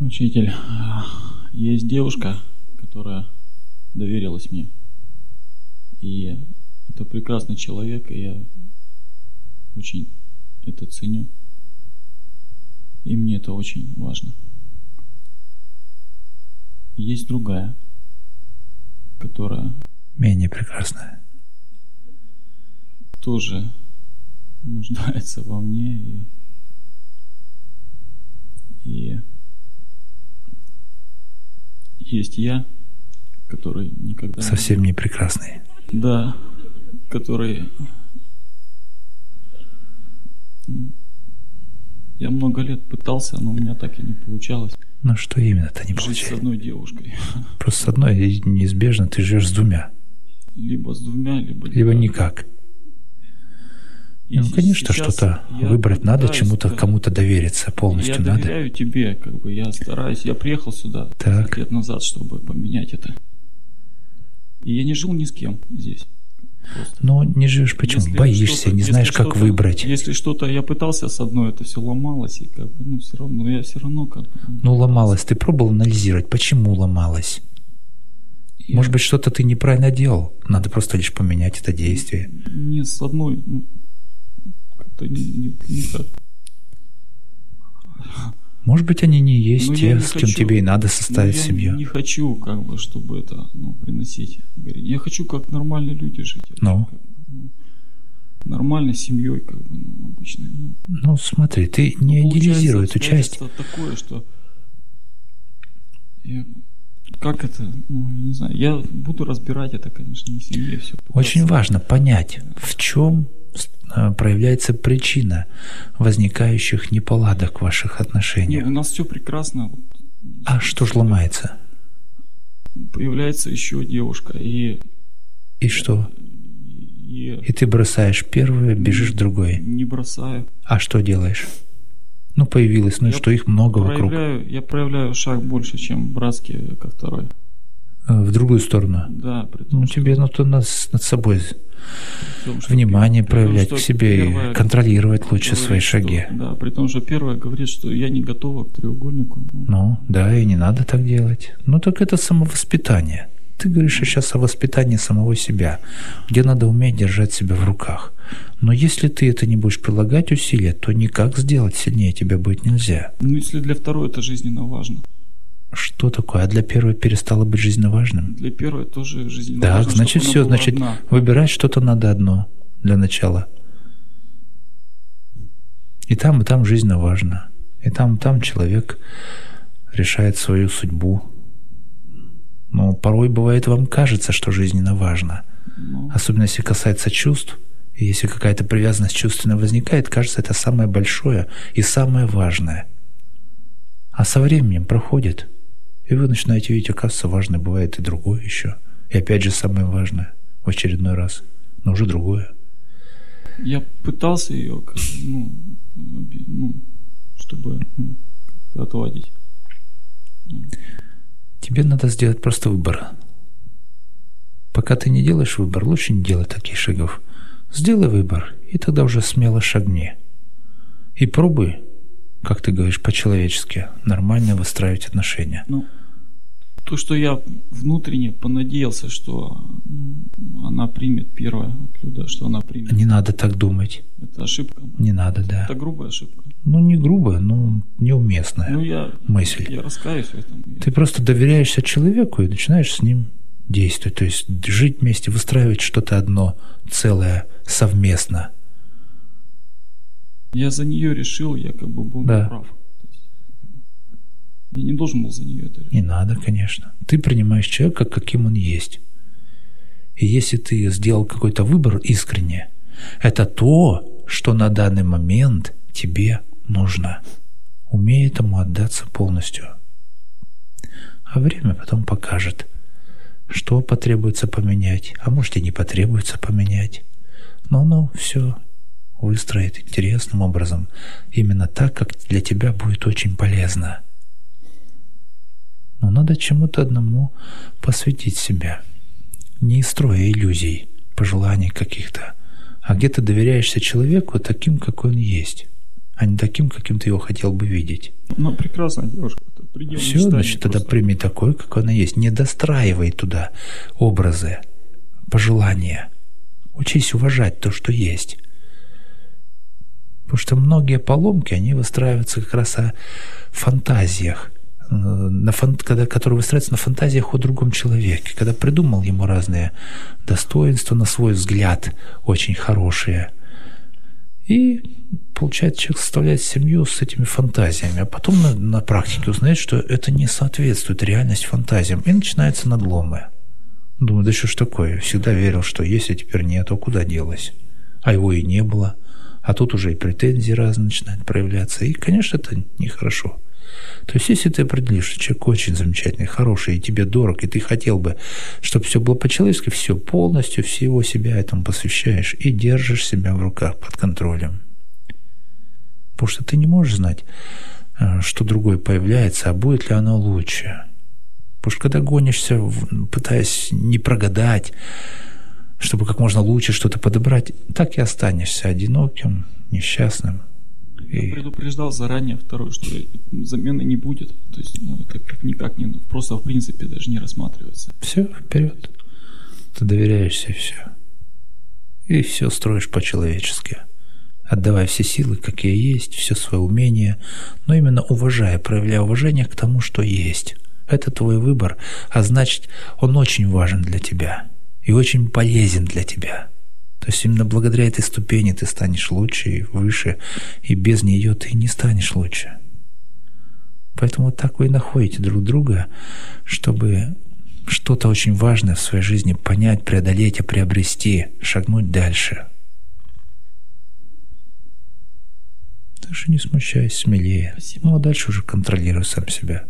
Учитель, есть девушка, которая доверилась мне. И это прекрасный человек, и я очень это ценю. И мне это очень важно. Есть другая, которая Менее прекрасная. тоже нуждается во мне и, и есть я, который никогда Совсем не прекрасный. Да, который... ну, Я много лет пытался, но у меня так и не получалось Ну что именно-то не жить с одной девушкой. Просто с одной неизбежно ты живешь с двумя. Либо с двумя, либо... Либо никак. Ну, конечно, что-то я выбрать надо, чему-то, кому-то довериться Я полностью надо. доверяю тебе, как бы я стараюсь. Я приехал сюда Так. 10 лет назад, чтобы поменять это. И я не жил ни с кем здесь. Просто. Но не живешь почему? Если Боишься, не знаешь, как выбрать. Если что-то я пытался с одной, это все ломалось, и как бы, ну, все равно, но я все равно как бы... Ну, ломалась. Ты пробовал анализировать, почему ломалась? я Может быть, что-то ты неправильно делал. Надо просто лишь поменять это действие. Не с одной, ну, как-то никак. Может быть, они не есть Ну, я те, не с кем хочу- тебе и надо Ну, составить я семью. не хочу, как бы, чтобы это, ну, приносить. Я хочу, как нормальные люди жить. Я Ну? хочу, как бы, ну, нормальной семьей, как бы, ну, обычной. Ну, Ну, смотри, ты не Получается, идеализируй эту часть. такое, что я- как это, ну, я не знаю, я буду разбирать это, конечно, на семье все. Очень важно понять, в чем проявляется причина возникающих неполадок в ваших Не, отношениях. у нас все прекрасно. А что ж ломается? Появляется еще девушка, и, И что? и И ты бросаешь первое, бежишь в другое. не бросаю. А что делаешь? Ну, появилось, ну Я что их много вокруг. Проявляю, я проявляю шаг больше, чем братский ко второй. Э, В другую сторону. Да, при том, Ну, что- тебе надо нас над собой том, что внимание при том, проявлять что к себе и контролировать лучше говорит, свои что- шаги. да, при том, что первое говорит, что я не готова к треугольнику. Ну, Ну, да, и не надо так делать. Ну, так это самовоспитание. Ты говоришь сейчас о воспитании самого себя, где надо уметь держать себя в руках. Но если ты это не будешь прилагать усилия, то никак сделать сильнее тебя будет нельзя. Ну, если для второй это жизненно важно. Что такое? А для первого перестало быть жизненно важным? Для первой тоже жизненно Так, важно, значит, чтобы все, значит, одна. выбирать что-то надо одно для начала. И там, и там жизненно важно. И там, и там человек решает свою судьбу. Но порой бывает вам кажется, что жизненно важно. Ну, Особенно если касается чувств. И если какая-то привязанность чувственная возникает, кажется, это самое большое и самое важное. А со временем проходит. И вы начинаете видеть, оказывается, важное бывает и другое еще. И опять же самое важное в очередной раз. Но уже другое. я пытался ее, ну, ну, чтобы ну, отладить. Тебе надо сделать просто выбор. Пока ты не делаешь выбор, лучше не делать таких шагов. Сделай выбор, и тогда уже смело шагни. И пробуй, как ты говоришь, по-человечески, нормально выстраивать отношения. Ну, то, что я внутренне понадеялся, что ну, она примет первое от Люда, что она примет. Не надо так думать. Это ошибка. Не надо, да. Это грубая ошибка. Ну, не грубо, но неуместная Ну, я, мысль. я раскаюсь в этом. Ты просто доверяешься человеку и начинаешь с ним действовать. То есть жить вместе, выстраивать что-то одно, целое, совместно. Я за нее решил, я как бы был Да. неправ. Я не должен был за нее это решить. Не надо, конечно. Ты принимаешь человека, каким он есть. И если ты сделал какой-то выбор искренне, это то, что на данный момент тебе нужно. Умей этому отдаться полностью. А время потом покажет, что потребуется поменять, а может и не потребуется поменять. Но оно все выстроит интересным образом, именно так, как для тебя будет очень полезно. Но надо чему-то одному посвятить себя, не строя иллюзий, пожеланий каких-то, а где ты доверяешься человеку таким, какой он есть, а не таким, каким ты его хотел бы видеть. Ну, прекрасная девушка. Все, значит, тогда просто. прими такое, как оно есть. Не достраивай туда образы, пожелания. Учись уважать то, что есть. Потому что многие поломки, они выстраиваются как раз о фантазиях, э, на фан- когда, которые выстраиваются на фантазиях о другом человеке, когда придумал ему разные достоинства, на свой взгляд, очень хорошие. И получается, человек составляет семью с этими фантазиями, а потом на, на практике узнает, что это не соответствует реальность фантазиям, и начинаются надломы. Думаю, да что ж такое, всегда верил, что есть, а теперь нет, а куда делось? А его и не было. А тут уже и претензии разные начинают проявляться. И, конечно, это нехорошо. То есть, если ты определишь, что человек очень замечательный, хороший, и тебе дорог, и ты хотел бы, чтобы все было по-человечески, все полностью, всего себя этому посвящаешь и держишь себя в руках под контролем. Потому что ты не можешь знать, э, что другой появляется, а будет ли оно лучше. Потому что когда гонишься, пытаясь не прогадать, чтобы как можно лучше что-то подобрать, так и останешься одиноким, несчастным. Я И предупреждал заранее второй, что замены не будет. То есть, ну, это как никак не, просто в принципе даже не рассматривается. все, вперед. Ты доверяешься и все. И все строишь по-человечески. Отдавая все силы, какие есть, все свое умение, но именно уважая, проявляя уважение к тому, что есть. Это твой выбор, а значит, он очень важен для тебя и очень полезен для тебя. То есть именно благодаря этой ступени ты станешь лучше и выше, и без нее ты не станешь лучше. Поэтому вот так вы и находите друг друга, чтобы что-то очень важное в своей жизни понять, преодолеть и приобрести, шагнуть дальше. Так что не смущайся, смелее. Спасибо. Ну а дальше уже контролируй сам себя.